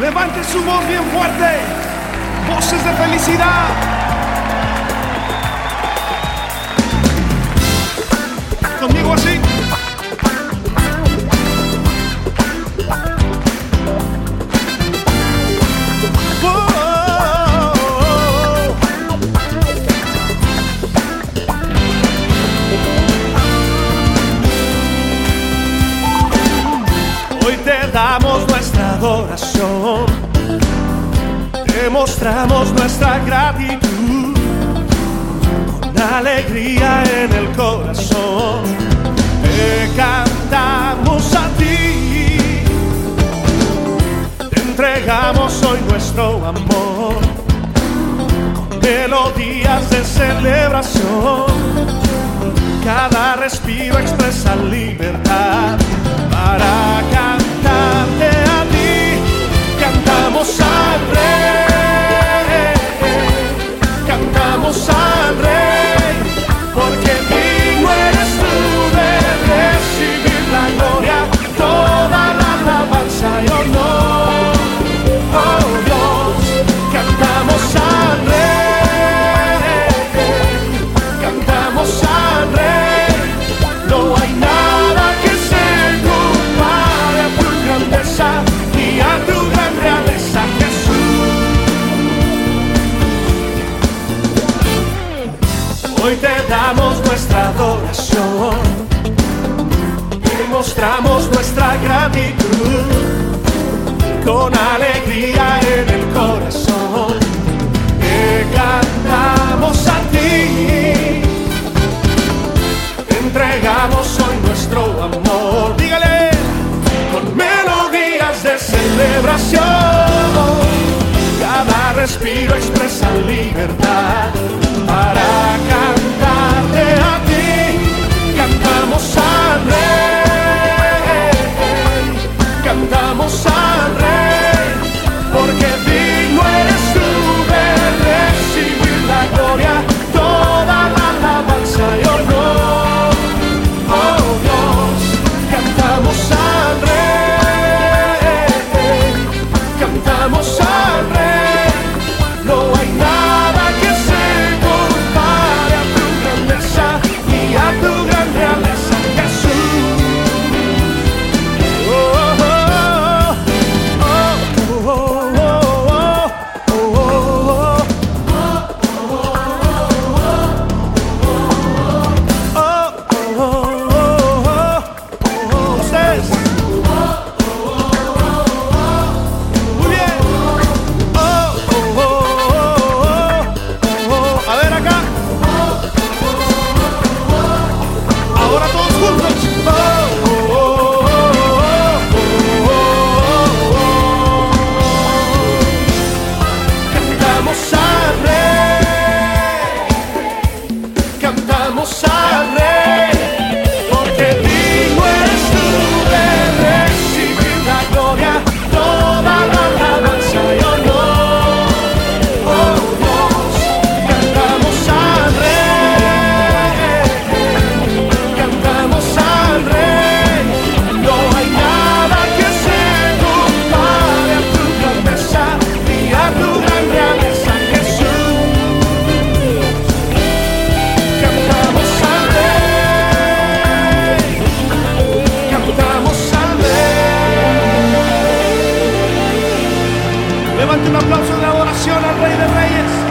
Levante su voz bien fuerte. Voces de felicidad. corazón. Te mostramos nuestra gratitud con alegría en el corazón. Te cantamos a ti, te entregamos hoy nuestro amor con melodías de celebración. Cada respiro expresa libertad. Hoy te damos nuestra adoración y mostramos nuestra gratitud con alegría en el corazón. Te cantamos a ti, te entregamos hoy nuestro amor. Dígale con melodías de celebración. Cada respiro expresa libertad side Levante un aplauso de adoración al Rey de Reyes.